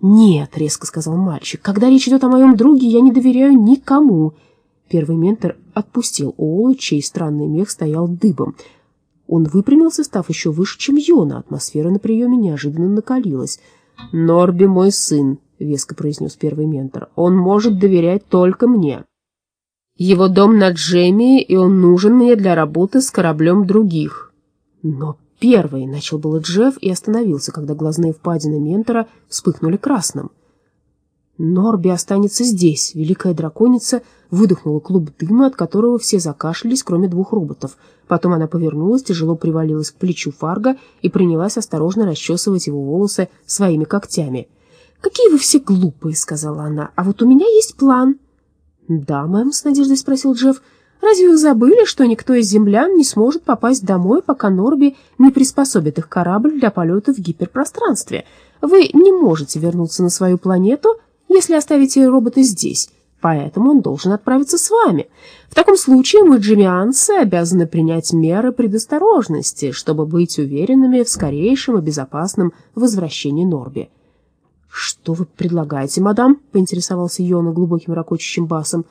«Нет», — резко сказал мальчик, — «когда речь идет о моем друге, я не доверяю никому». Первый ментор отпустил Олу, чей странный мех стоял дыбом. Он выпрямился, став еще выше, чем Йона. Атмосфера на приеме неожиданно накалилась. «Норби мой сын», — веско произнес первый ментор. «Он может доверять только мне. Его дом на Джемии, и он нужен мне для работы с кораблем других». «Но первый», — начал было Джефф и остановился, когда глазные впадины ментора вспыхнули красным. Норби останется здесь. Великая драконица выдохнула клуб дыма, от которого все закашлялись, кроме двух роботов. Потом она повернулась, тяжело привалилась к плечу Фарга и принялась осторожно расчесывать его волосы своими когтями. «Какие вы все глупые», — сказала она. «А вот у меня есть план». «Да, мэм», — с надеждой спросил Джефф. «Разве вы забыли, что никто из землян не сможет попасть домой, пока Норби не приспособит их корабль для полета в гиперпространстве? Вы не можете вернуться на свою планету, если оставите робота здесь, поэтому он должен отправиться с вами. В таком случае мы, джимианцы, обязаны принять меры предосторожности, чтобы быть уверенными в скорейшем и безопасном возвращении Норби. «Что вы предлагаете, мадам?» — поинтересовался Йона глубоким ракочущим басом.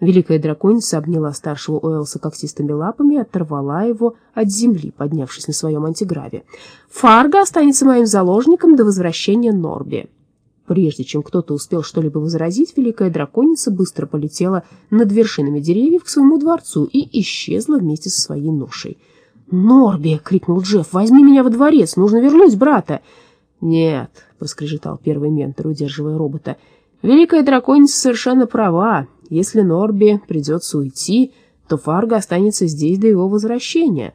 Великая драконица обняла старшего Уэлса когтистыми лапами и оторвала его от земли, поднявшись на своем антиграве. «Фарго останется моим заложником до возвращения Норби». Прежде чем кто-то успел что-либо возразить, великая драконица быстро полетела над вершинами деревьев к своему дворцу и исчезла вместе со своей ношей. «Норби!» — крикнул Джефф. «Возьми меня во дворец! Нужно вернуть брата!» «Нет!» — проскрежетал первый ментор, удерживая робота. «Великая драконица совершенно права. Если Норби придется уйти, то Фарго останется здесь до его возвращения».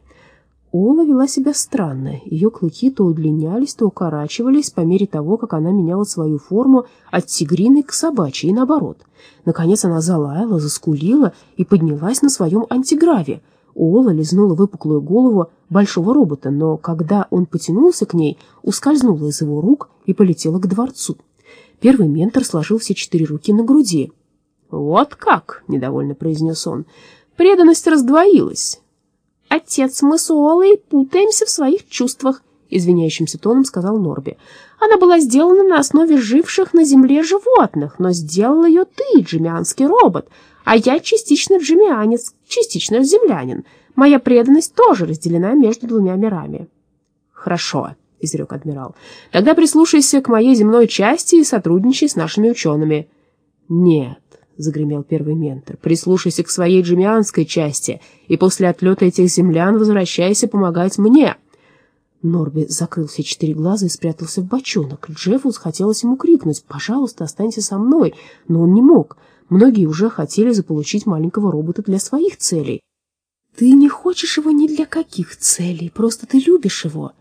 Ола вела себя странно. Ее клыки то удлинялись, то укорачивались по мере того, как она меняла свою форму от тигриной к собачьей и наоборот. Наконец она залаяла, заскулила и поднялась на своем антиграве. Ола лизнула выпуклую голову большого робота, но когда он потянулся к ней, ускользнула из его рук и полетела к дворцу. Первый ментор сложил все четыре руки на груди. «Вот как!» — недовольно произнес он. «Преданность раздвоилась. «Отец, мы с Уоллой путаемся в своих чувствах», — извиняющимся тоном сказал Норби. «Она была сделана на основе живших на земле животных, но сделал ее ты, джемианский робот, а я частично джемианец, частично землянин. Моя преданность тоже разделена между двумя мирами». «Хорошо», — изрек адмирал. «Тогда прислушайся к моей земной части и сотрудничай с нашими учеными». «Нет, — загремел первый ментор. «Прислушайся к своей джемианской части, и после отлета этих землян возвращайся помогать мне!» Норби закрыл все четыре глаза и спрятался в бочонок. Джеффу хотелось ему крикнуть «Пожалуйста, останься со мной!» Но он не мог. Многие уже хотели заполучить маленького робота для своих целей. «Ты не хочешь его ни для каких целей, просто ты любишь его!»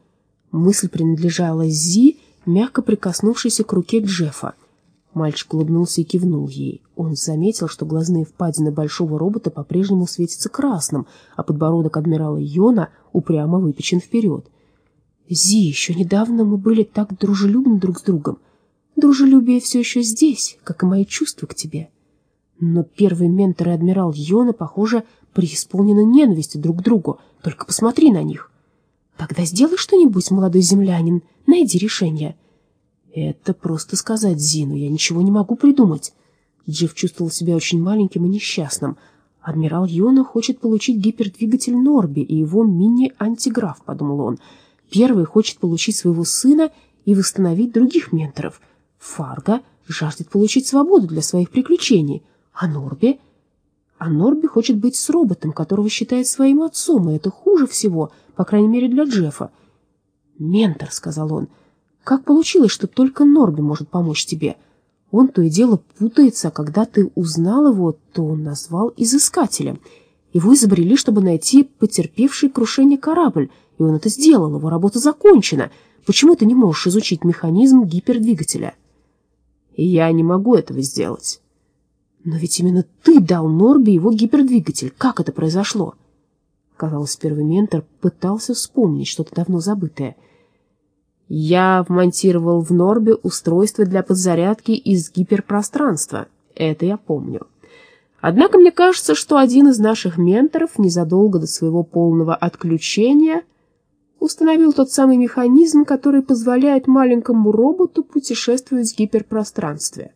Мысль принадлежала Зи, мягко прикоснувшейся к руке Джеффа. Мальчик улыбнулся и кивнул ей. Он заметил, что глазные впадины большого робота по-прежнему светятся красным, а подбородок адмирала Йона упрямо выпечен вперед. «Зи, еще недавно мы были так дружелюбны друг с другом. Дружелюбие все еще здесь, как и мои чувства к тебе». Но первый ментор и адмирал Йона, похоже, преисполнены ненавистью друг к другу. Только посмотри на них. «Тогда сделай что-нибудь, молодой землянин, найди решение». «Это просто сказать Зину, я ничего не могу придумать». Джефф чувствовал себя очень маленьким и несчастным. «Адмирал Йона хочет получить гипердвигатель Норби и его мини-антиграф», — подумал он. «Первый хочет получить своего сына и восстановить других менторов. Фарго жаждет получить свободу для своих приключений. А Норби...» А Норби хочет быть с роботом, которого считает своим отцом, и это хуже всего, по крайней мере для Джеффа. «Ментор», — сказал он, — как получилось, что только Норби может помочь тебе? Он то и дело путается, а когда ты узнал его, то он назвал изыскателем. Его изобрели, чтобы найти потерпевший крушение корабль, и он это сделал, его работа закончена. Почему ты не можешь изучить механизм гипердвигателя? Я не могу этого сделать. Но ведь именно ты дал Норби его гипердвигатель. Как это произошло? Казалось, первый ментор пытался вспомнить что-то давно забытое — я вмонтировал в Норбе устройство для подзарядки из гиперпространства. Это я помню. Однако мне кажется, что один из наших менторов незадолго до своего полного отключения установил тот самый механизм, который позволяет маленькому роботу путешествовать в гиперпространстве.